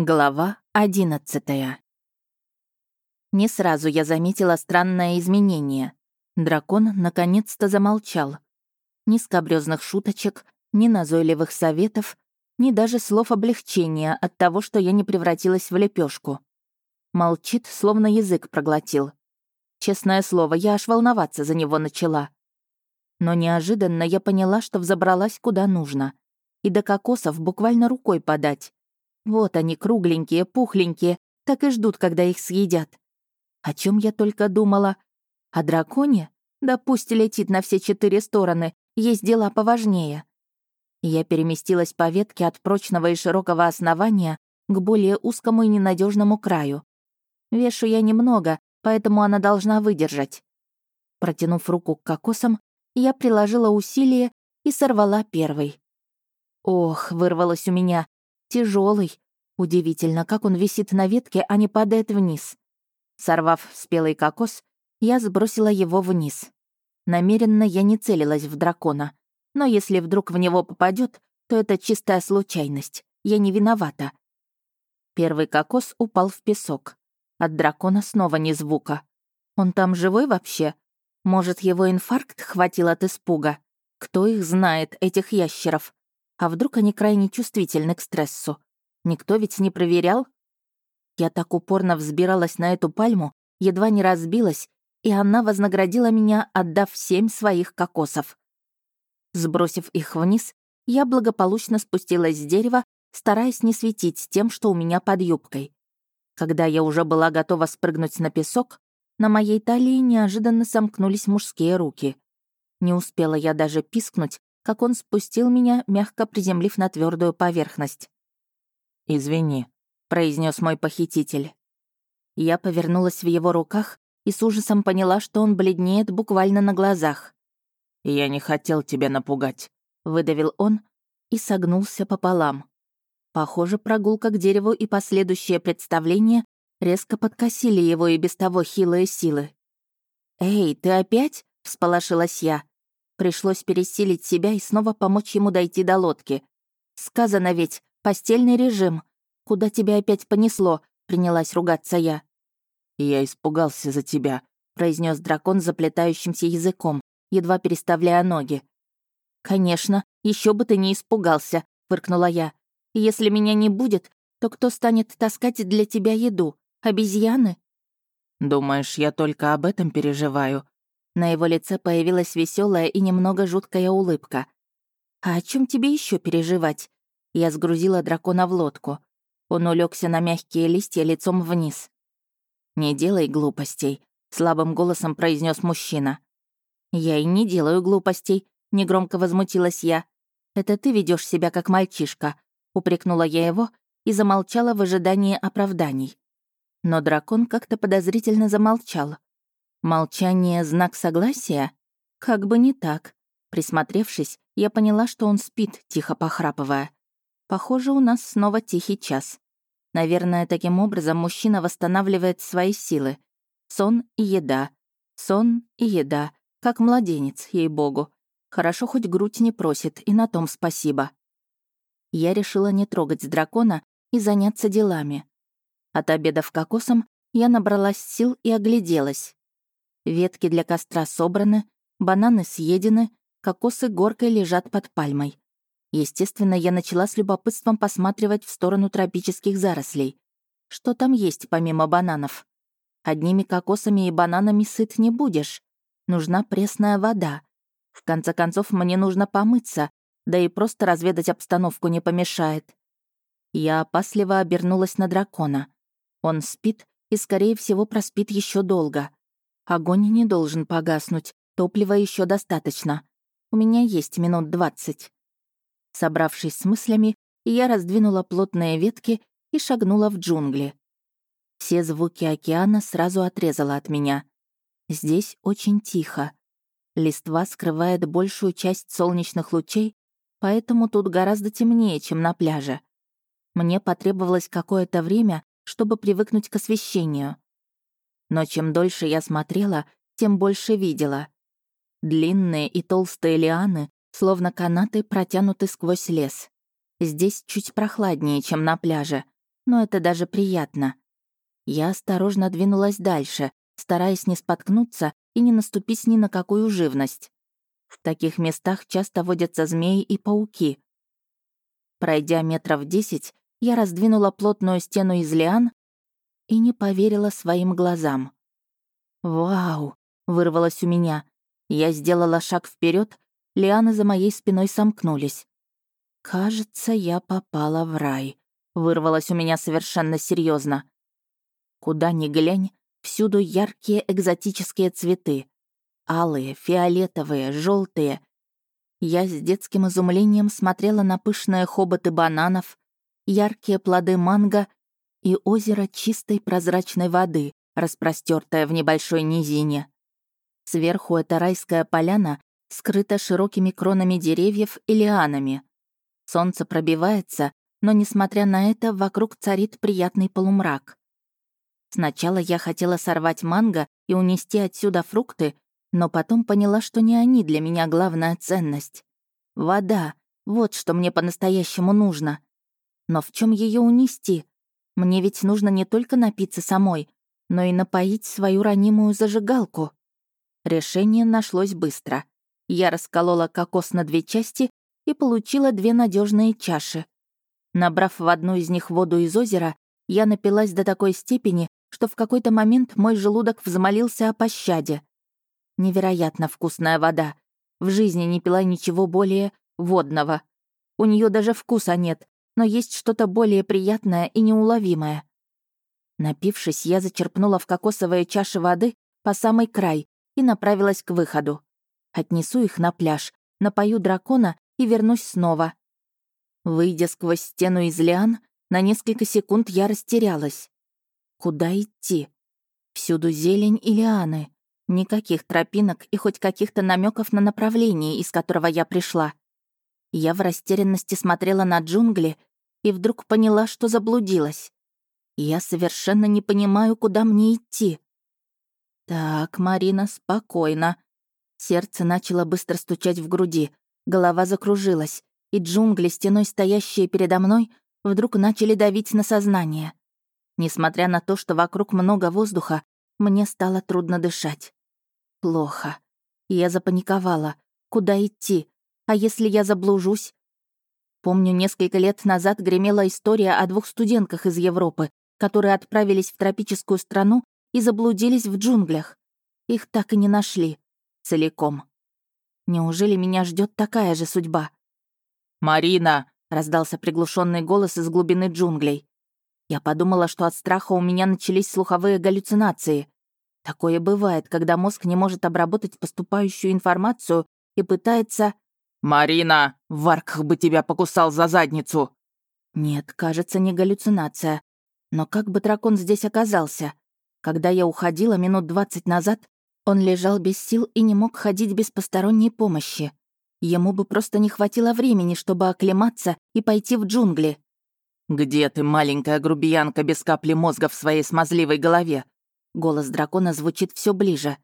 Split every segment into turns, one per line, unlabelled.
Глава одиннадцатая. Не сразу я заметила странное изменение. Дракон наконец-то замолчал. Ни скобрёзных шуточек, ни назойливых советов, ни даже слов облегчения от того, что я не превратилась в лепешку. Молчит, словно язык проглотил. Честное слово, я аж волноваться за него начала. Но неожиданно я поняла, что взобралась куда нужно. И до кокосов буквально рукой подать. Вот они, кругленькие, пухленькие, так и ждут, когда их съедят. О чем я только думала? О драконе? Да пусть летит на все четыре стороны, есть дела поважнее. Я переместилась по ветке от прочного и широкого основания к более узкому и ненадежному краю. Вешу я немного, поэтому она должна выдержать. Протянув руку к кокосам, я приложила усилие и сорвала первый. Ох, вырвалось у меня, Тяжелый. Удивительно, как он висит на ветке, а не падает вниз. Сорвав спелый кокос, я сбросила его вниз. Намеренно я не целилась в дракона. Но если вдруг в него попадет, то это чистая случайность. Я не виновата. Первый кокос упал в песок. От дракона снова ни звука. Он там живой вообще? Может, его инфаркт хватил от испуга? Кто их знает, этих ящеров? А вдруг они крайне чувствительны к стрессу? Никто ведь не проверял? Я так упорно взбиралась на эту пальму, едва не разбилась, и она вознаградила меня, отдав семь своих кокосов. Сбросив их вниз, я благополучно спустилась с дерева, стараясь не светить тем, что у меня под юбкой. Когда я уже была готова спрыгнуть на песок, на моей талии неожиданно сомкнулись мужские руки. Не успела я даже пискнуть, как он спустил меня, мягко приземлив на твердую поверхность.
«Извини», — произнес мой похититель.
Я повернулась в его руках и с ужасом поняла, что он бледнеет буквально на глазах.
«Я не хотел тебя напугать», —
выдавил он и согнулся пополам. Похоже, прогулка к дереву и последующее представление резко подкосили его и без того хилые силы. «Эй, ты опять?» — всполошилась я. Пришлось пересилить себя и снова помочь ему дойти до лодки. Сказано ведь, постельный режим. Куда тебя опять понесло? Принялась ругаться я.
Я испугался за тебя,
произнес дракон заплетающимся языком, едва переставляя ноги. Конечно, еще бы ты не испугался, фыркнула я. Если меня не будет, то кто станет таскать для тебя еду? Обезьяны?
Думаешь, я только об этом переживаю?
На его лице появилась веселая и немного жуткая улыбка. «А о чем тебе еще переживать?» Я сгрузила дракона в лодку. Он улегся на мягкие листья лицом вниз. «Не делай глупостей», — слабым голосом произнес мужчина. «Я и не делаю глупостей», — негромко возмутилась я. «Это ты ведешь себя как мальчишка», — упрекнула я его и замолчала в ожидании оправданий. Но дракон как-то подозрительно замолчал. Молчание — знак согласия? Как бы не так. Присмотревшись, я поняла, что он спит, тихо похрапывая. Похоже, у нас снова тихий час. Наверное, таким образом мужчина восстанавливает свои силы. Сон и еда. Сон и еда. Как младенец, ей-богу. Хорошо, хоть грудь не просит, и на том спасибо. Я решила не трогать дракона и заняться делами. От обеда в кокосом я набралась сил и огляделась. Ветки для костра собраны, бананы съедены, кокосы горкой лежат под пальмой. Естественно, я начала с любопытством посматривать в сторону тропических зарослей. Что там есть помимо бананов? Одними кокосами и бананами сыт не будешь. Нужна пресная вода. В конце концов, мне нужно помыться, да и просто разведать обстановку не помешает. Я опасливо обернулась на дракона. Он спит и, скорее всего, проспит еще долго. Огонь не должен погаснуть, топлива еще достаточно. У меня есть минут двадцать. Собравшись с мыслями, я раздвинула плотные ветки и шагнула в джунгли. Все звуки океана сразу отрезала от меня. Здесь очень тихо. Листва скрывает большую часть солнечных лучей, поэтому тут гораздо темнее, чем на пляже. Мне потребовалось какое-то время, чтобы привыкнуть к освещению. Но чем дольше я смотрела, тем больше видела. Длинные и толстые лианы, словно канаты, протянуты сквозь лес. Здесь чуть прохладнее, чем на пляже, но это даже приятно. Я осторожно двинулась дальше, стараясь не споткнуться и не наступить ни на какую живность. В таких местах часто водятся змеи и пауки. Пройдя метров десять, я раздвинула плотную стену из лиан и не поверила своим глазам. «Вау!» — вырвалось у меня. Я сделала шаг вперед, лианы за моей спиной сомкнулись. «Кажется, я попала в рай», — вырвалось у меня совершенно серьезно. Куда ни глянь, всюду яркие экзотические цветы. Алые, фиолетовые, желтые. Я с детским изумлением смотрела на пышные хоботы бананов, яркие плоды манго и озеро чистой прозрачной воды, распростертое в небольшой низине. Сверху эта райская поляна скрыта широкими кронами деревьев и лианами. Солнце пробивается, но, несмотря на это, вокруг царит приятный полумрак. Сначала я хотела сорвать манго и унести отсюда фрукты, но потом поняла, что не они для меня главная ценность. Вода — вот что мне по-настоящему нужно. Но в чем ее унести? Мне ведь нужно не только напиться самой, но и напоить свою ранимую зажигалку. Решение нашлось быстро. Я расколола кокос на две части и получила две надежные чаши. Набрав в одну из них воду из озера, я напилась до такой степени, что в какой-то момент мой желудок взмолился о пощаде. Невероятно вкусная вода. В жизни не пила ничего более водного. У нее даже вкуса нет, но есть что-то более приятное и неуловимое. Напившись, я зачерпнула в кокосовые чаши воды по самый край и направилась к выходу. Отнесу их на пляж, напою дракона и вернусь снова. Выйдя сквозь стену из лиан, на несколько секунд я растерялась. Куда идти? Всюду зелень и лианы. Никаких тропинок и хоть каких-то намеков на направление, из которого я пришла. Я в растерянности смотрела на джунгли и вдруг поняла, что заблудилась. Я совершенно не понимаю, куда мне идти. Так, Марина, спокойно. Сердце начало быстро стучать в груди, голова закружилась, и джунгли, стеной стоящие передо мной, вдруг начали давить на сознание. Несмотря на то, что вокруг много воздуха, мне стало трудно дышать. Плохо. Я запаниковала. Куда идти? А если я заблужусь? Помню, несколько лет назад гремела история о двух студентках из Европы, которые отправились в тропическую страну и заблудились в джунглях. Их так и не нашли. Целиком. Неужели меня ждет такая же судьба?
«Марина!» — раздался
приглушенный голос из глубины джунглей. Я подумала, что от страха у меня начались слуховые галлюцинации. Такое бывает, когда мозг не может обработать поступающую информацию и пытается...
«Марина, Варкх бы тебя покусал за задницу!»
Нет, кажется, не галлюцинация. Но как бы дракон здесь оказался? Когда я уходила минут двадцать назад, он лежал без сил и не мог ходить без посторонней помощи. Ему бы просто не хватило времени, чтобы оклематься и пойти в джунгли.
«Где ты, маленькая грубиянка без капли мозга в своей смазливой голове?
Голос дракона звучит все ближе.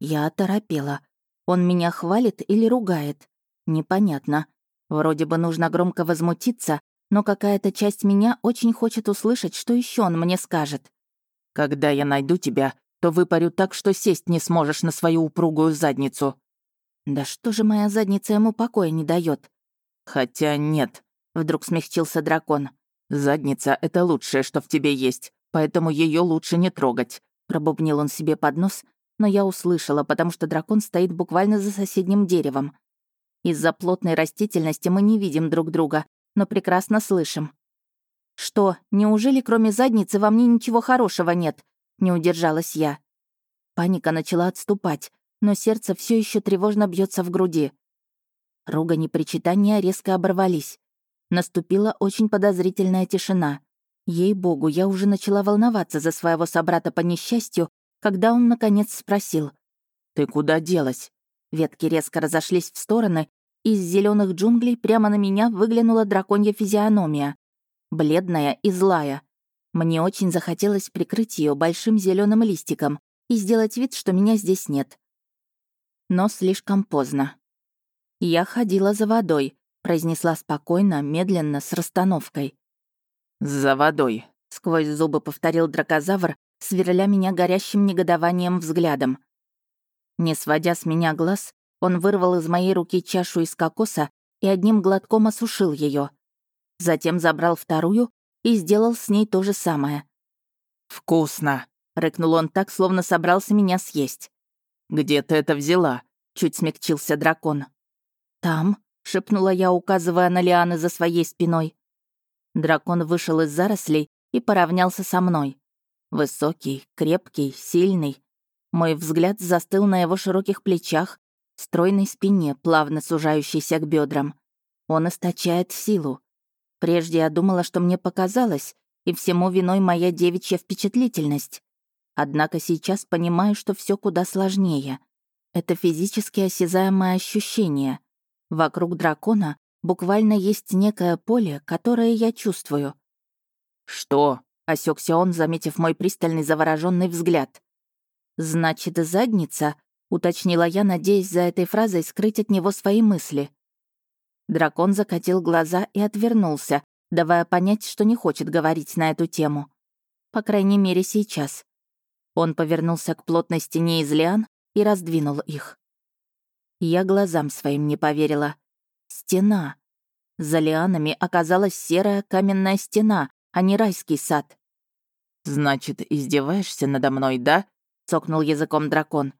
Я оторопела. Он меня хвалит или ругает? Непонятно. Вроде бы нужно громко возмутиться, но какая-то часть меня очень хочет услышать, что еще он мне скажет.
«Когда я найду тебя, то выпарю так, что сесть не сможешь на свою упругую задницу».
«Да что же моя задница ему покоя не дает?
«Хотя нет», — вдруг смягчился дракон. «Задница — это лучшее, что в тебе есть, поэтому ее лучше не трогать.
Пробубнил он себе под нос, но я услышала, потому что дракон стоит буквально за соседним деревом. Из-за плотной растительности мы не видим друг друга, но прекрасно слышим. «Что, неужели кроме задницы во мне ничего хорошего нет?» — не удержалась я. Паника начала отступать, но сердце все еще тревожно бьется в груди. Ругань и причитания резко оборвались. Наступила очень подозрительная тишина. Ей-богу, я уже начала волноваться за своего собрата по несчастью, когда он, наконец, спросил.
«Ты куда делась?»
Ветки резко разошлись в стороны, из зеленых джунглей прямо на меня выглянула драконья физиономия. Бледная и злая. Мне очень захотелось прикрыть ее большим зеленым листиком и сделать вид, что меня здесь нет. Но слишком поздно. «Я ходила за водой», — произнесла спокойно, медленно, с расстановкой.
«За водой.
сквозь зубы повторил дракозавр, сверля меня горящим негодованием взглядом. Не сводя с меня глаз, он вырвал из моей руки чашу из кокоса и одним глотком осушил ее. Затем забрал вторую и сделал с ней то же самое.
«Вкусно!»
— рыкнул он так, словно собрался меня съесть.
«Где ты это взяла?» — чуть смягчился дракон.
«Там», — шепнула я, указывая на лианы за своей спиной. Дракон вышел из зарослей и поравнялся со мной. Высокий, крепкий, сильный. Мой взгляд застыл на его широких плечах, стройной спине, плавно сужающейся к бедрам. Он источает силу. Прежде я думала, что мне показалось, и всему виной моя девичья впечатлительность. Однако сейчас понимаю, что все куда сложнее. Это физически осязаемое ощущение. Вокруг дракона буквально есть некое поле, которое я чувствую.
«Что?» — осекся он, заметив мой пристальный завороженный взгляд.
«Значит, задница?» — уточнила я, надеясь за этой фразой скрыть от него свои мысли. Дракон закатил глаза и отвернулся, давая понять, что не хочет говорить на эту тему. По крайней мере, сейчас. Он повернулся к плотной стене из лиан и раздвинул их. Я глазам своим не поверила. Стена. За лианами оказалась серая каменная стена, а не райский сад.
«Значит, издеваешься надо мной, да?» — цокнул языком дракон.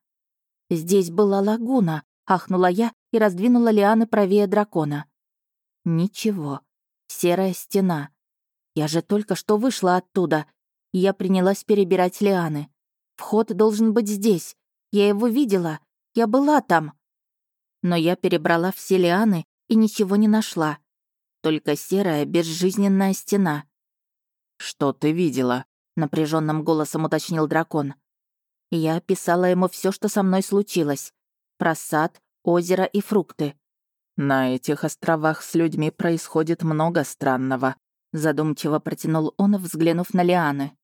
«Здесь была лагуна», — ахнула я и раздвинула лианы правее дракона. Ничего. Серая стена. Я же только что вышла оттуда. Я принялась перебирать лианы. Вход должен быть здесь. Я его видела. Я была там. Но я перебрала все лианы и ничего не нашла. Только серая, безжизненная стена.
«Что ты видела?» — напряженным голосом уточнил дракон.
Я описала ему все, что со мной случилось. Про сад, озеро и фрукты.
«На этих островах с людьми происходит много странного», — задумчиво протянул он, взглянув на лианы.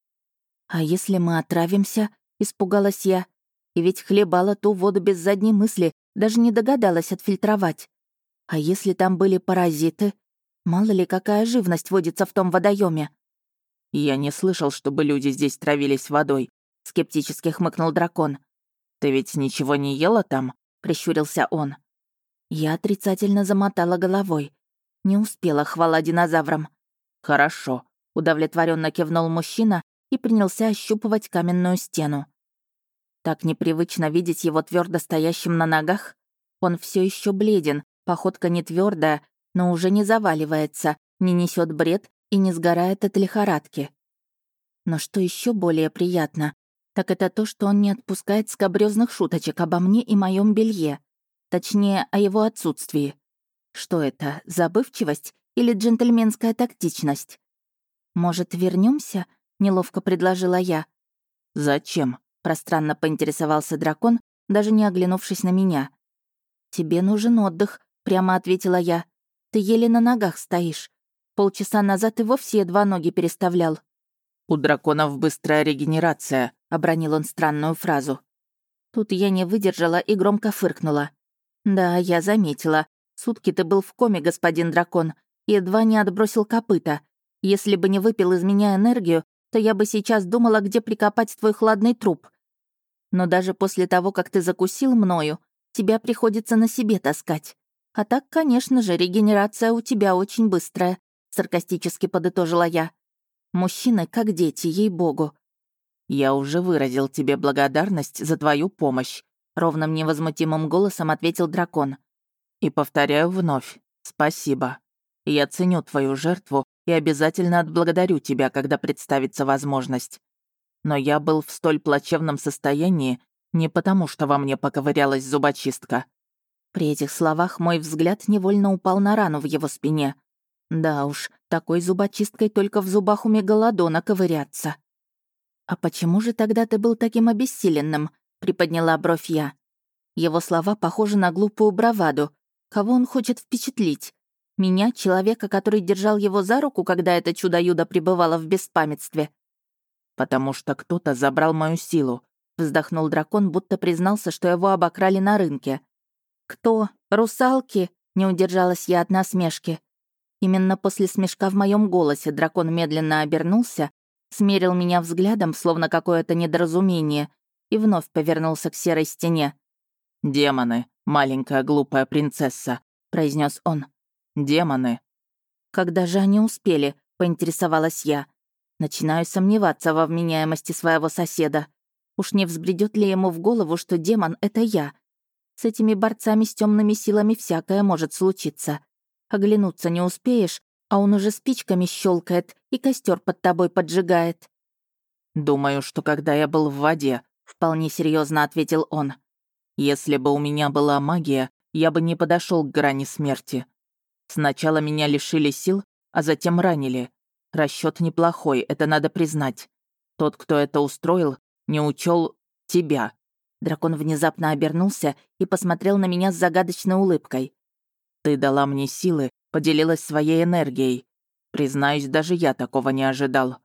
«А если мы отравимся?» — испугалась я. И ведь хлебала ту воду без задней мысли, даже не догадалась отфильтровать. А если там были паразиты? Мало ли, какая живность водится в том водоеме.
«Я не слышал, чтобы люди здесь травились водой», — скептически хмыкнул дракон. «Ты ведь ничего не ела там?» — прищурился он.
Я отрицательно замотала головой. Не успела, хвала динозаврам.
«Хорошо», — удовлетворенно кивнул мужчина и принялся ощупывать каменную стену.
Так непривычно видеть его твердо стоящим на ногах. Он все еще бледен, походка не твердая, но уже не заваливается, не несет бред и не сгорает от лихорадки. Но что еще более приятно, так это то, что он не отпускает скобрёзных шуточек обо мне и моем белье. Точнее, о его отсутствии. Что это, забывчивость или джентльменская тактичность? «Может, вернемся? неловко предложила я.
«Зачем?»
— пространно поинтересовался дракон, даже не оглянувшись на меня. «Тебе нужен отдых», — прямо ответила я. «Ты еле на ногах стоишь. Полчаса назад и вовсе едва ноги переставлял».
«У драконов быстрая регенерация», — обронил он странную фразу.
Тут я не выдержала и громко фыркнула. «Да, я заметила. Сутки ты был в коме, господин дракон. Едва не отбросил копыта. Если бы не выпил из меня энергию, то я бы сейчас думала, где прикопать твой хладный труп. Но даже после того, как ты закусил мною, тебя приходится на себе таскать. А так, конечно же, регенерация у тебя очень быстрая», — саркастически подытожила я. Мужчины как дети, ей-богу.
«Я уже выразил тебе благодарность за твою помощь», — ровным невозмутимым голосом ответил дракон. «И повторяю вновь. Спасибо. Я ценю твою жертву и обязательно отблагодарю тебя, когда представится возможность. Но я был в столь плачевном состоянии не потому, что во мне поковырялась зубочистка».
При этих словах мой взгляд невольно упал на рану в его спине. Да уж, такой зубочисткой только в зубах у мегалодона ковыряться. «А почему же тогда ты был таким обессиленным?» — приподняла бровь я. Его слова похожи на глупую браваду. Кого он хочет впечатлить? Меня, человека, который держал его за руку, когда это чудо-юдо пребывало в беспамятстве?
«Потому что кто-то забрал мою силу», — вздохнул дракон, будто признался, что его обокрали на рынке.
«Кто? Русалки?» — не удержалась я от насмешки. Именно после смешка в моем голосе дракон медленно обернулся, смерил меня взглядом, словно какое-то недоразумение, и вновь повернулся к серой стене.
«Демоны, маленькая глупая принцесса», — произнес он. «Демоны».
«Когда же они успели?» — поинтересовалась я. Начинаю сомневаться во вменяемости своего соседа. Уж не взбредет ли ему в голову, что демон — это я? С этими борцами с темными силами всякое может случиться. Оглянуться не успеешь, а он уже спичками щелкает и костер под тобой поджигает.
«Думаю, что когда я был в воде», — вполне серьезно ответил он. «Если бы у меня была магия, я бы не подошел к грани смерти. Сначала меня лишили сил, а затем ранили. Расчет неплохой, это надо признать. Тот, кто это устроил, не учел тебя».
Дракон внезапно обернулся и посмотрел на меня с загадочной улыбкой.
«Ты дала мне силы, поделилась своей энергией. Признаюсь, даже я такого не ожидал.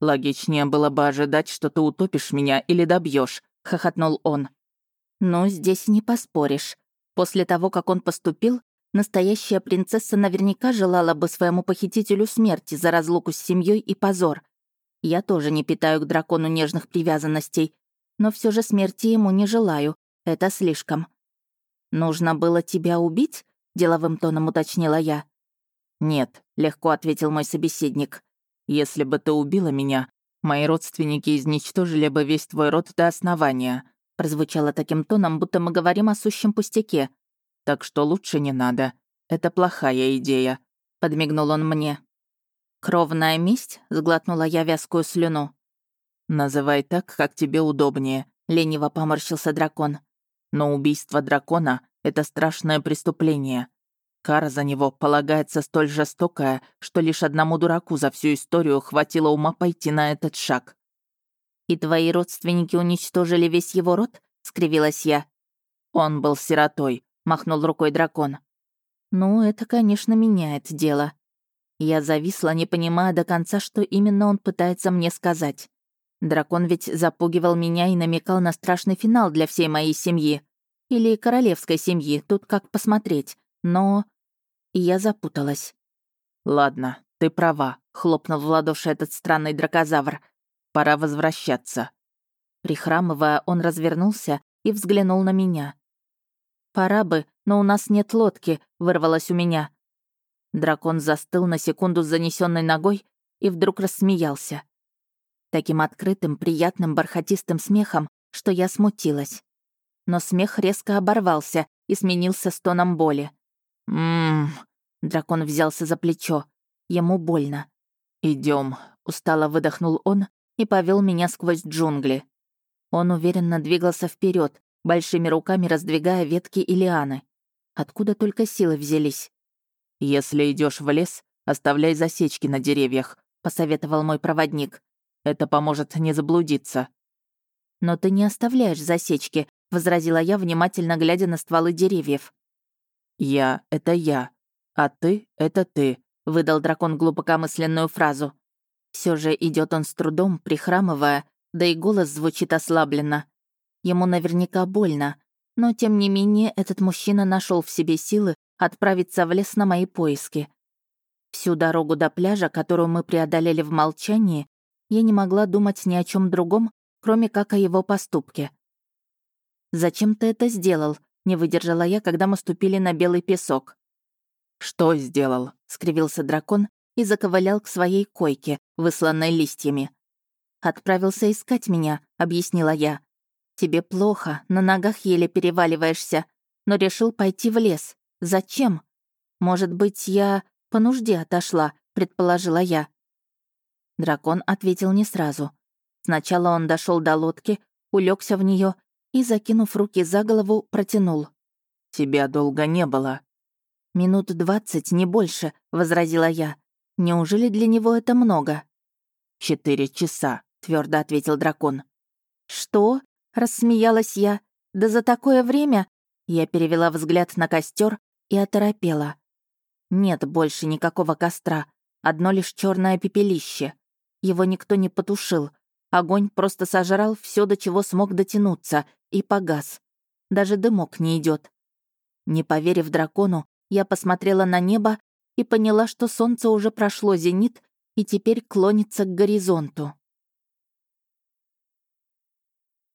Логичнее было бы ожидать, что ты утопишь меня или добьешь, хохотнул он.
«Ну, здесь не поспоришь. После того, как он поступил, настоящая принцесса наверняка желала бы своему похитителю смерти за разлуку с семьей и позор. Я тоже не питаю к дракону нежных привязанностей, но все же смерти ему не желаю. Это слишком. Нужно было тебя убить? Деловым тоном уточнила я.
Нет, легко ответил мой собеседник. Если бы ты убила меня, мои родственники изничтожили бы весь твой род до основания.
Прозвучало таким тоном, будто мы говорим о сущем пустяке.
Так что лучше не надо. Это плохая идея. Подмигнул он мне.
«Кровная месть?» — сглотнула я вязкую слюну.
«Называй так, как тебе удобнее», — лениво поморщился дракон. «Но убийство дракона — это страшное преступление. Кара за него полагается столь жестокая, что лишь одному дураку за всю историю хватило ума пойти на этот шаг».
«И твои родственники уничтожили весь его род?» — скривилась я.
«Он был сиротой», — махнул рукой дракон.
«Ну, это, конечно, меняет дело. Я зависла, не понимая до конца, что именно он пытается мне сказать. Дракон ведь запугивал меня и намекал на страшный финал для всей моей семьи. Или королевской семьи, тут как посмотреть. Но... Я запуталась.
«Ладно, ты права», — хлопнул в ладоши этот странный дракозавр. «Пора возвращаться».
Прихрамывая, он развернулся и взглянул на меня. «Пора бы, но у нас нет лодки», — вырвалось у меня. Дракон застыл на секунду с занесенной ногой и вдруг рассмеялся. Таким открытым, приятным, бархатистым смехом, что я смутилась. Но смех резко оборвался и сменился стоном боли.
«Ммм...»
Дракон взялся за плечо. Ему больно.
Идем, устало выдохнул он и повел меня сквозь джунгли.
Он уверенно двигался вперед, большими руками раздвигая ветки и лианы. Откуда только силы взялись?
«Если идешь в лес, оставляй засечки на деревьях», — посоветовал мой проводник. «Это поможет не заблудиться».
«Но ты не оставляешь засечки», — возразила я, внимательно глядя на стволы деревьев.
«Я — это я, а ты — это ты», — выдал дракон глубокомысленную фразу.
Все же идет он с трудом, прихрамывая, да и голос звучит ослабленно. Ему наверняка больно, но тем не менее этот мужчина нашел в себе силы отправиться в лес на мои поиски. Всю дорогу до пляжа, которую мы преодолели в молчании, я не могла думать ни о чем другом, кроме как о его поступке. «Зачем ты это сделал?» — не выдержала я, когда мы ступили на белый песок.
«Что сделал?» — скривился дракон и заковылял к своей койке, высланной листьями.
«Отправился искать меня», — объяснила я. «Тебе плохо, на ногах еле переваливаешься, но решил пойти в лес. Зачем? Может быть, я по нужде отошла, предположила я. Дракон ответил не сразу. Сначала он дошел до лодки, улегся в нее и, закинув руки за голову, протянул.
«Тебя долго не было».
«Минут двадцать, не больше», — возразила я. «Неужели для него это много?»
«Четыре часа», — твердо ответил дракон.
«Что?» — рассмеялась я. «Да за такое время...» Я перевела взгляд на костер и оторопела. Нет больше никакого костра, одно лишь черное пепелище. Его никто не потушил. Огонь просто сожрал все, до чего смог дотянуться, и погас. Даже дымок не идет. Не поверив дракону, я посмотрела на небо и поняла, что солнце уже прошло зенит и теперь клонится к горизонту.